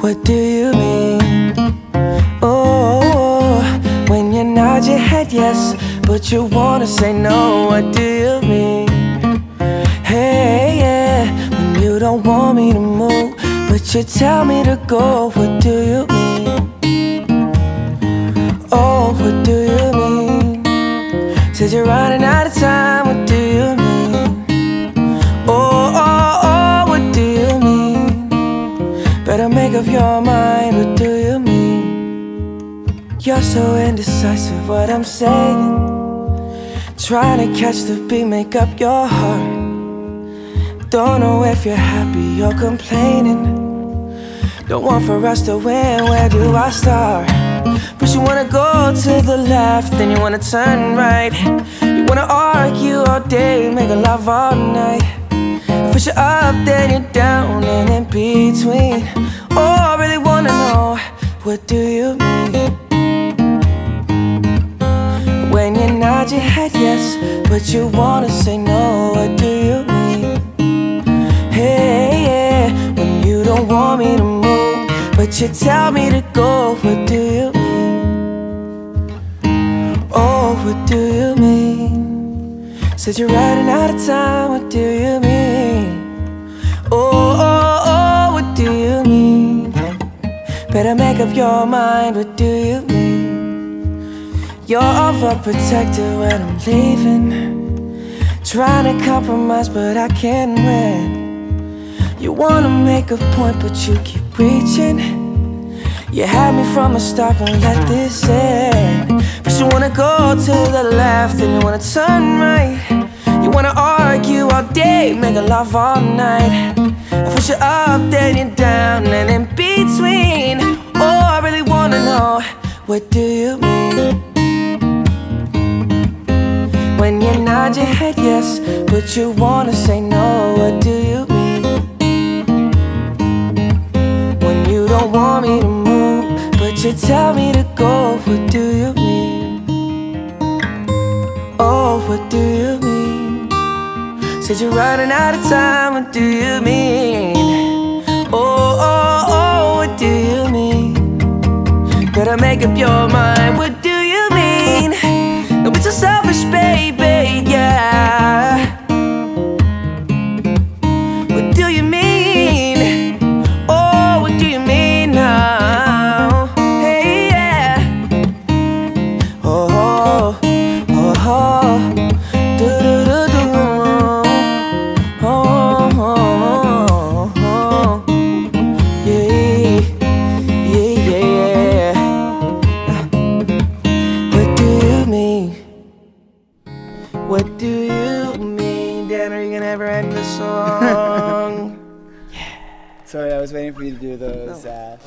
What do you mean? Oh, when you nod your head yes, but you wanna say no. What do you mean? Hey, yeah, when you don't want me to move, but you tell me to go. What do you mean? Oh, what do you mean? Said you're running out of time. You're so indecisive. What I'm saying. Trying to catch the beat, make up your heart. Don't know if you're happy or complaining. Don't want for us to win, where do I start? First you wanna go to the left, then you wanna turn right. You wanna argue all day, make a love all night. First you're up, then you're down, and in between. Oh, I really wanna know, what do you mean? Nod your head yes, but you wanna say no, what do you mean? Hey, yeah, when you don't want me to move, but you tell me to go, what do you mean? Oh, what do you mean? Said you're running out of time, what do you mean? Oh, oh, oh, what do you mean? Better make up your mind, what do you mean? You're overprotective when I'm leaving. Trying to compromise, but I can't win. You wanna make a point, but you keep reaching. You had me from the start, won't let this end. First you wanna go to the left, then you wanna turn right. You wanna argue all day, make a love all night. And first you're up, then you're down, and in between. Oh, I really wanna know, what do you mean? Nod your head yes, but you wanna say no, what do you mean? When you don't want me to move, but you tell me to go, what do you mean? Oh, what do you mean? Said you're running out of time, what do you mean? Oh, oh, oh, what do you mean? Better make up your mind, what do you mean? Don't be so selfish, baby, ever end the song? Sorry, I was waiting for you to do those. Uh,